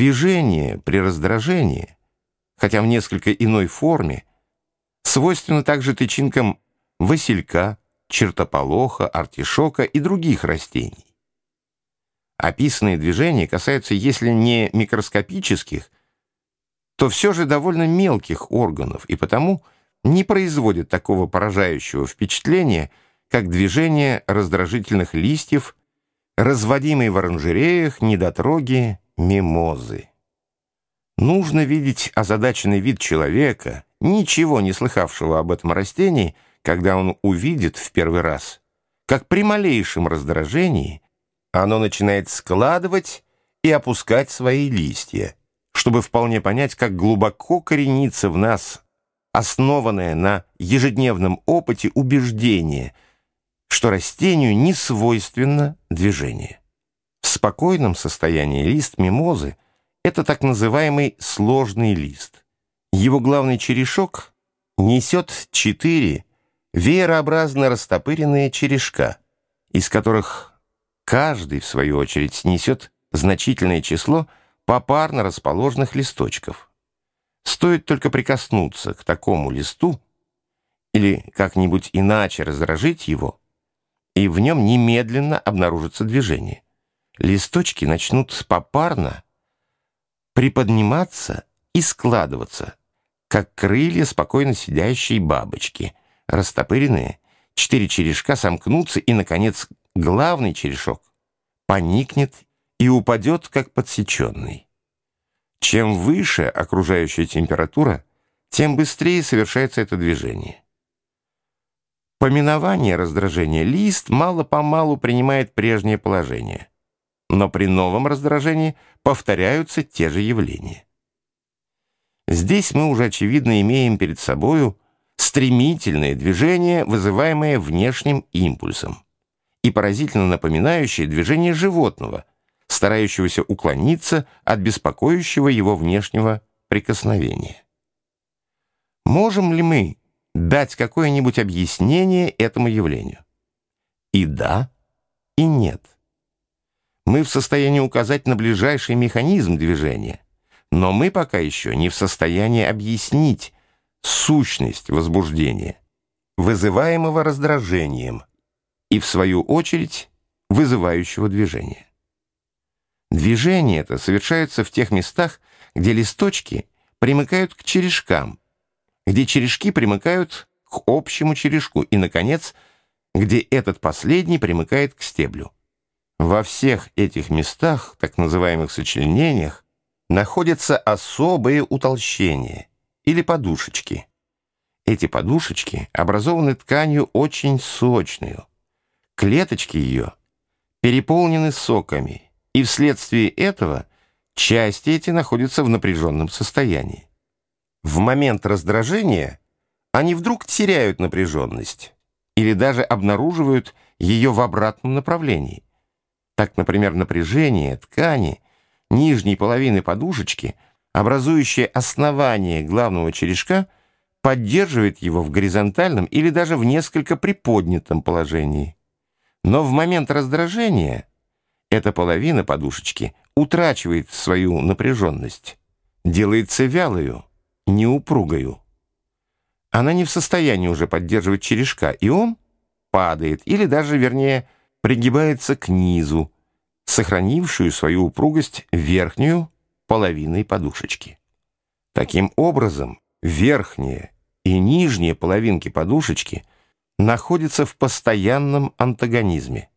Движение при раздражении, хотя в несколько иной форме, свойственно также тычинкам василька, чертополоха, артишока и других растений. Описанные движения касаются, если не микроскопических, то все же довольно мелких органов, и потому не производят такого поражающего впечатления, как движение раздражительных листьев, разводимые в оранжереях недотроги мимозы. Нужно видеть озадаченный вид человека, ничего не слыхавшего об этом растении, когда он увидит в первый раз, как при малейшем раздражении оно начинает складывать и опускать свои листья, чтобы вполне понять, как глубоко коренится в нас основанное на ежедневном опыте убеждение, что растению не свойственно движение. Спокойном состоянии лист мимозы — это так называемый сложный лист. Его главный черешок несет четыре веерообразно растопыренные черешка, из которых каждый, в свою очередь, несет значительное число попарно расположенных листочков. Стоит только прикоснуться к такому листу или как-нибудь иначе раздражить его, и в нем немедленно обнаружится движение. Листочки начнут попарно приподниматься и складываться, как крылья спокойно сидящей бабочки, растопыренные, четыре черешка сомкнутся, и, наконец, главный черешок поникнет и упадет, как подсеченный. Чем выше окружающая температура, тем быстрее совершается это движение. По миновании раздражения лист мало-помалу принимает прежнее положение, но при новом раздражении повторяются те же явления. Здесь мы уже очевидно имеем перед собою стремительное движение, вызываемое внешним импульсом, и поразительно напоминающее движение животного, старающегося уклониться от беспокоящего его внешнего прикосновения. Можем ли мы дать какое-нибудь объяснение этому явлению? И да, и нет. Мы в состоянии указать на ближайший механизм движения, но мы пока еще не в состоянии объяснить сущность возбуждения, вызываемого раздражением, и, в свою очередь, вызывающего движение. Движение это совершается в тех местах, где листочки примыкают к черешкам, где черешки примыкают к общему черешку и, наконец, где этот последний примыкает к стеблю. Во всех этих местах, так называемых сочленениях, находятся особые утолщения или подушечки. Эти подушечки образованы тканью очень сочную. Клеточки ее переполнены соками – и вследствие этого части эти находятся в напряженном состоянии. В момент раздражения они вдруг теряют напряженность или даже обнаруживают ее в обратном направлении. Так, например, напряжение ткани нижней половины подушечки, образующее основание главного черешка, поддерживает его в горизонтальном или даже в несколько приподнятом положении. Но в момент раздражения – эта половина подушечки утрачивает свою напряженность, делается вялою, неупругою. Она не в состоянии уже поддерживать черешка, и он падает, или даже, вернее, пригибается к низу, сохранившую свою упругость верхнюю половиной подушечки. Таким образом, верхняя и нижняя половинки подушечки находятся в постоянном антагонизме.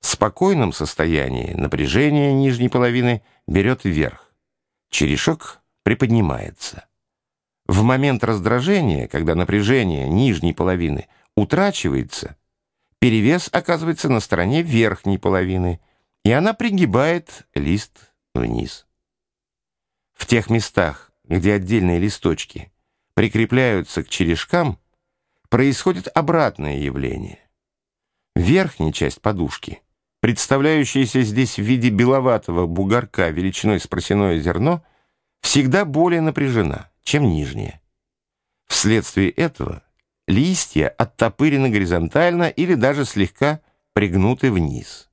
В спокойном состоянии напряжение нижней половины берет вверх. Черешок приподнимается. В момент раздражения, когда напряжение нижней половины утрачивается, перевес оказывается на стороне верхней половины, и она пригибает лист вниз. В тех местах, где отдельные листочки прикрепляются к черешкам, происходит обратное явление. Верхняя часть подушки — представляющаяся здесь в виде беловатого бугорка величиной с просяное зерно, всегда более напряжена, чем нижняя. Вследствие этого листья оттопырены горизонтально или даже слегка пригнуты вниз.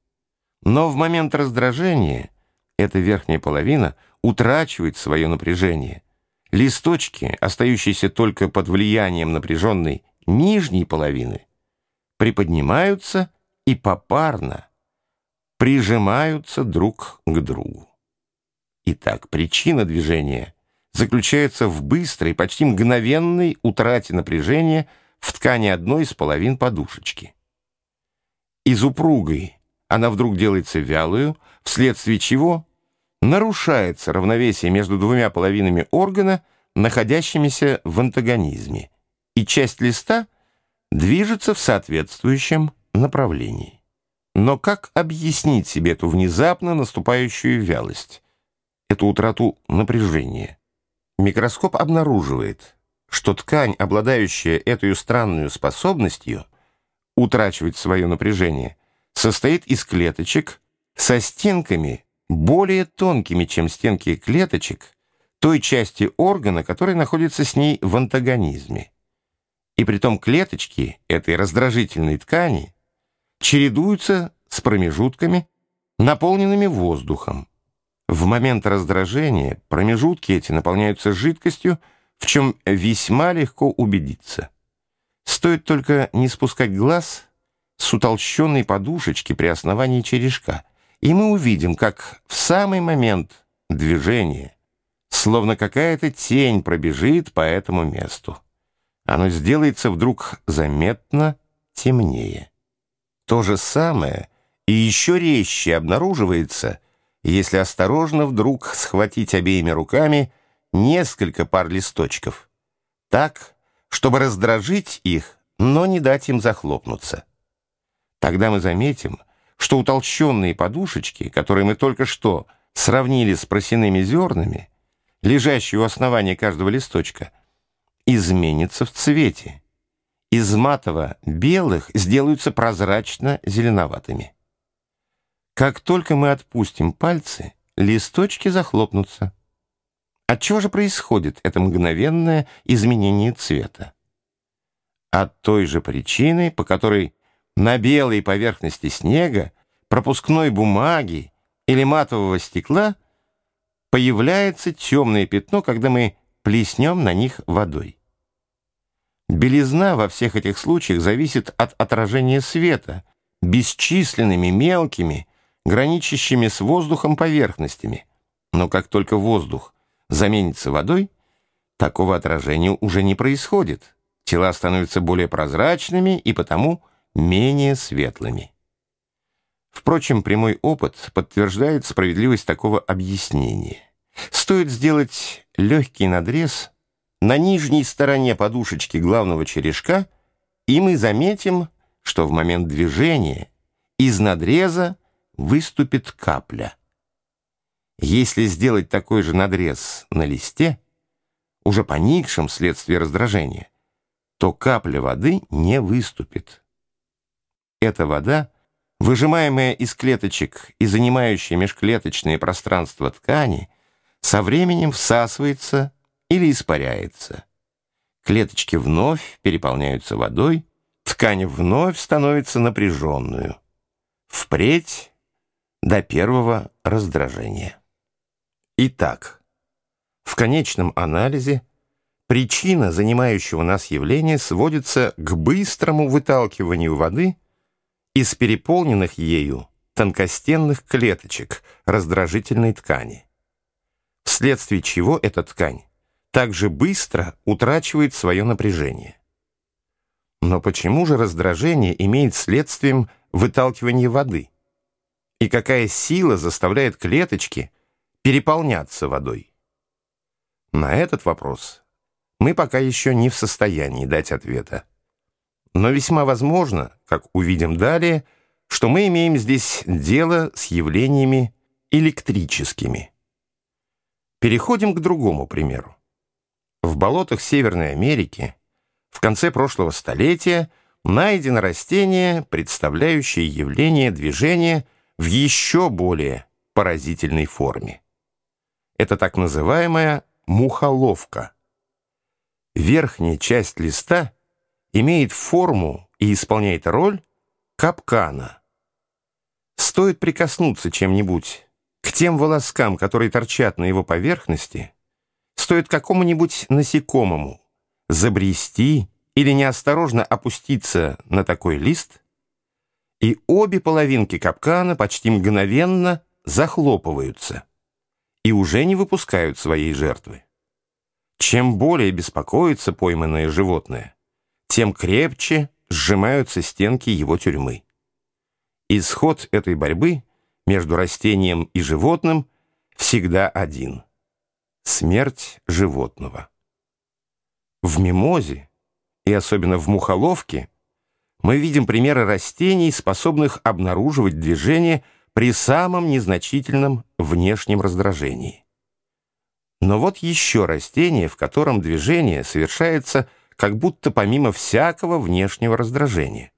Но в момент раздражения эта верхняя половина утрачивает свое напряжение. Листочки, остающиеся только под влиянием напряженной нижней половины, приподнимаются и попарно прижимаются друг к другу. Итак, причина движения заключается в быстрой, почти мгновенной утрате напряжения в ткани одной из половин подушечки. Из упругой она вдруг делается вялую, вследствие чего нарушается равновесие между двумя половинами органа, находящимися в антагонизме, и часть листа движется в соответствующем направлении. Но как объяснить себе эту внезапно наступающую вялость, эту утрату напряжения? Микроскоп обнаруживает, что ткань, обладающая этой странной способностью утрачивать свое напряжение, состоит из клеточек со стенками более тонкими, чем стенки клеточек той части органа, которая находится с ней в антагонизме. И притом клеточки этой раздражительной ткани чередуются с промежутками, наполненными воздухом. В момент раздражения промежутки эти наполняются жидкостью, в чем весьма легко убедиться. Стоит только не спускать глаз с утолщенной подушечки при основании черешка, и мы увидим, как в самый момент движения, словно какая-то тень пробежит по этому месту. Оно сделается вдруг заметно темнее. То же самое и еще резче обнаруживается, если осторожно вдруг схватить обеими руками несколько пар листочков, так, чтобы раздражить их, но не дать им захлопнуться. Тогда мы заметим, что утолщенные подушечки, которые мы только что сравнили с просяными зернами, лежащие у основания каждого листочка, изменятся в цвете. Из матово-белых сделаются прозрачно-зеленоватыми. Как только мы отпустим пальцы, листочки захлопнутся. От чего же происходит это мгновенное изменение цвета? От той же причины, по которой на белой поверхности снега, пропускной бумаги или матового стекла появляется темное пятно, когда мы плеснем на них водой. Белизна во всех этих случаях зависит от отражения света бесчисленными мелкими, граничащими с воздухом поверхностями. Но как только воздух заменится водой, такого отражения уже не происходит. Тела становятся более прозрачными и потому менее светлыми. Впрочем, прямой опыт подтверждает справедливость такого объяснения. Стоит сделать легкий надрез на нижней стороне подушечки главного черешка, и мы заметим, что в момент движения из надреза выступит капля. Если сделать такой же надрез на листе, уже поникшем вследствие раздражения, то капля воды не выступит. Эта вода, выжимаемая из клеточек и занимающая межклеточное пространство ткани, со временем всасывается или испаряется. Клеточки вновь переполняются водой, ткань вновь становится напряженную. Впредь до первого раздражения. Итак, в конечном анализе причина занимающего нас явления сводится к быстрому выталкиванию воды – из переполненных ею тонкостенных клеточек раздражительной ткани, вследствие чего эта ткань также быстро утрачивает свое напряжение. Но почему же раздражение имеет следствием выталкивания воды? И какая сила заставляет клеточки переполняться водой? На этот вопрос мы пока еще не в состоянии дать ответа. Но весьма возможно, как увидим далее, что мы имеем здесь дело с явлениями электрическими. Переходим к другому примеру. В болотах Северной Америки в конце прошлого столетия найдено растение, представляющее явление движения в еще более поразительной форме. Это так называемая мухоловка. Верхняя часть листа — имеет форму и исполняет роль капкана. Стоит прикоснуться чем-нибудь к тем волоскам, которые торчат на его поверхности, стоит какому-нибудь насекомому забрести или неосторожно опуститься на такой лист, и обе половинки капкана почти мгновенно захлопываются и уже не выпускают своей жертвы. Чем более беспокоится пойманное животное, тем крепче сжимаются стенки его тюрьмы. Исход этой борьбы между растением и животным всегда один — смерть животного. В мимозе, и особенно в мухоловке, мы видим примеры растений, способных обнаруживать движение при самом незначительном внешнем раздражении. Но вот еще растение, в котором движение совершается как будто помимо всякого внешнего раздражения.